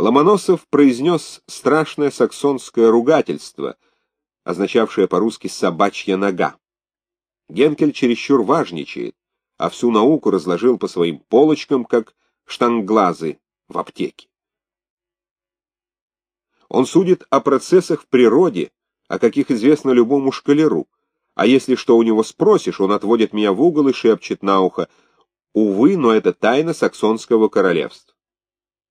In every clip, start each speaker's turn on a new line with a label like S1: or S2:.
S1: Ломоносов произнес страшное саксонское ругательство, означавшее по-русски «собачья нога». Генкель чересчур важничает, а всю науку разложил по своим полочкам, как штанглазы в аптеке. Он судит о процессах в природе, о каких известно любому шкалеру, а если что у него спросишь, он отводит меня в угол и шепчет на ухо, «Увы, но это тайна саксонского королевства».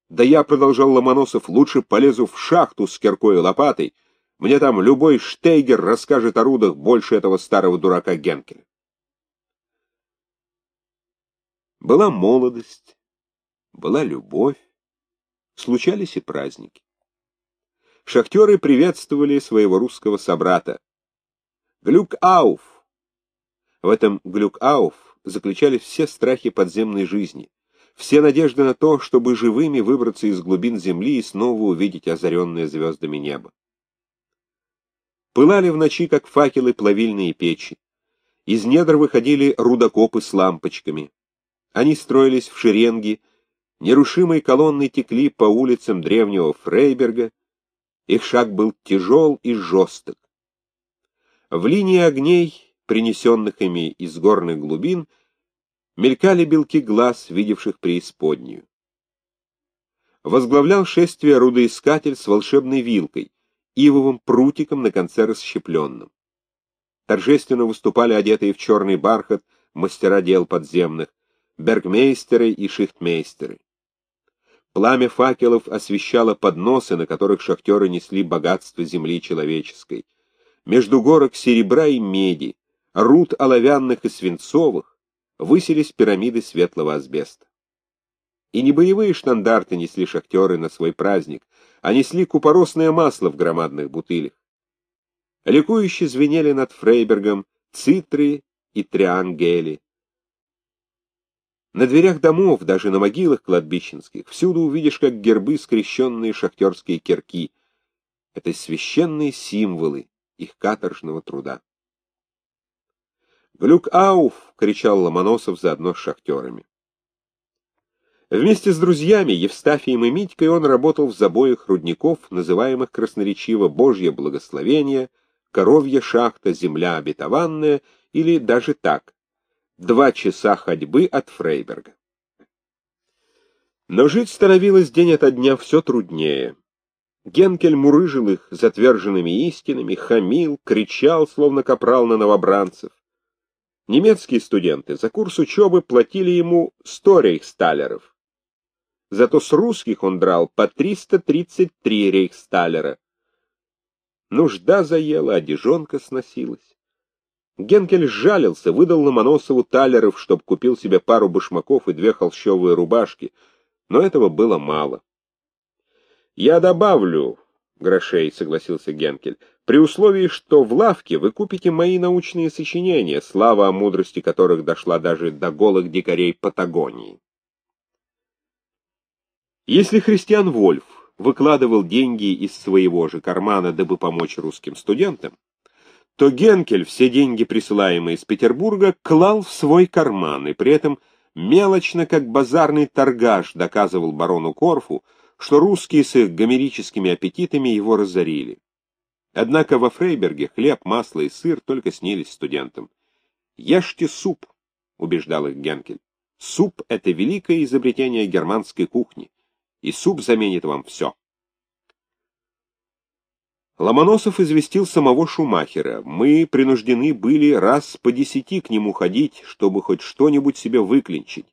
S1: Да я, продолжал Ломоносов, лучше полезу в шахту с киркой и лопатой, мне там любой штейгер расскажет о рудах больше этого старого дурака Генкеля. Была молодость, была любовь, случались и праздники. Шахтеры приветствовали своего русского собрата. Глюк-ауф! В этом глюк-ауф заключались все страхи подземной жизни, все надежды на то, чтобы живыми выбраться из глубин земли и снова увидеть озаренное звездами небо. Пылали в ночи, как факелы, плавильные печи. Из недр выходили рудокопы с лампочками. Они строились в шеренги, нерушимой колонной текли по улицам древнего Фрейберга, их шаг был тяжел и жесток. В линии огней, принесенных ими из горных глубин, мелькали белки глаз, видевших преисподнюю. Возглавлял шествие рудоискатель с волшебной вилкой, ивовым прутиком на конце расщепленным. Торжественно выступали одетые в черный бархат мастера дел подземных, бергмейстеры и шихтмейстеры. Пламя факелов освещало подносы, на которых шахтеры несли богатство земли человеческой. Между горок серебра и меди, руд оловянных и свинцовых, высились пирамиды светлого асбеста. И не боевые штандарты несли шахтеры на свой праздник, а несли купоросное масло в громадных бутылях. Ликующе звенели над Фрейбергом цитры и триангели. На дверях домов, даже на могилах кладбищенских, всюду увидишь, как гербы скрещенные шахтерские кирки. Это священные символы их каторжного труда. «Глюк-ауф!» — кричал Ломоносов заодно с шахтерами. Вместе с друзьями, Евстафием и Митькой, он работал в забоях рудников, называемых красноречиво «Божье благословение», «Коровья шахта», «Земля обетованная» или даже так «Два часа ходьбы от Фрейберга». Но жить становилось день ото дня все труднее. Генкель мурыжил их затверженными истинами, хамил, кричал, словно капрал на новобранцев. Немецкие студенты за курс учебы платили ему 100 рейхсталеров. Зато с русских он драл по 333 рейхсталера. Нужда заела, одежонка сносилась. Генкель сжалился, выдал Ломоносову талеров, чтоб купил себе пару башмаков и две холщовые рубашки, но этого было мало. «Я добавлю грошей», — согласился Генкель, «при условии, что в лавке вы купите мои научные сочинения, слава о мудрости которых дошла даже до голых дикарей Патагонии». Если Христиан Вольф выкладывал деньги из своего же кармана, дабы помочь русским студентам, то Генкель все деньги, присылаемые из Петербурга, клал в свой карман, и при этом мелочно, как базарный торгаш, доказывал барону Корфу, что русские с их гомерическими аппетитами его разорили. Однако во Фрейберге хлеб, масло и сыр только снились студентам. «Ешьте суп», — убеждал их Генкель. «Суп — это великое изобретение германской кухни и суп заменит вам все. Ломоносов известил самого Шумахера. Мы принуждены были раз по десяти к нему ходить, чтобы хоть что-нибудь себе выклинчить.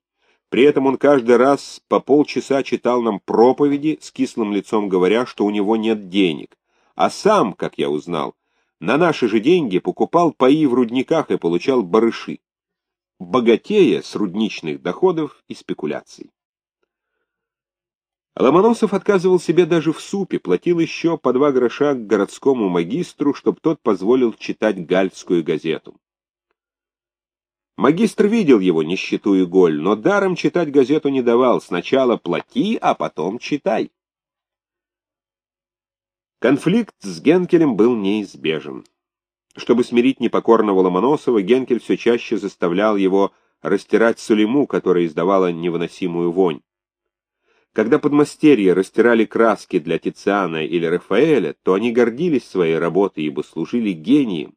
S1: При этом он каждый раз по полчаса читал нам проповеди, с кислым лицом говоря, что у него нет денег. А сам, как я узнал, на наши же деньги покупал паи в рудниках и получал барыши. Богатея с рудничных доходов и спекуляций. Ломоносов отказывал себе даже в супе, платил еще по два гроша к городскому магистру, чтоб тот позволил читать гальскую газету. Магистр видел его нищету и голь, но даром читать газету не давал. Сначала плати, а потом читай. Конфликт с Генкелем был неизбежен. Чтобы смирить непокорного Ломоносова, Генкель все чаще заставлял его растирать сулиму, которая издавала невыносимую вонь. Когда подмастерья растирали краски для Тициана или Рафаэля, то они гордились своей работой, ибо служили гением,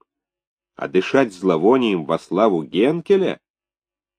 S1: а дышать зловонием во славу Генкеля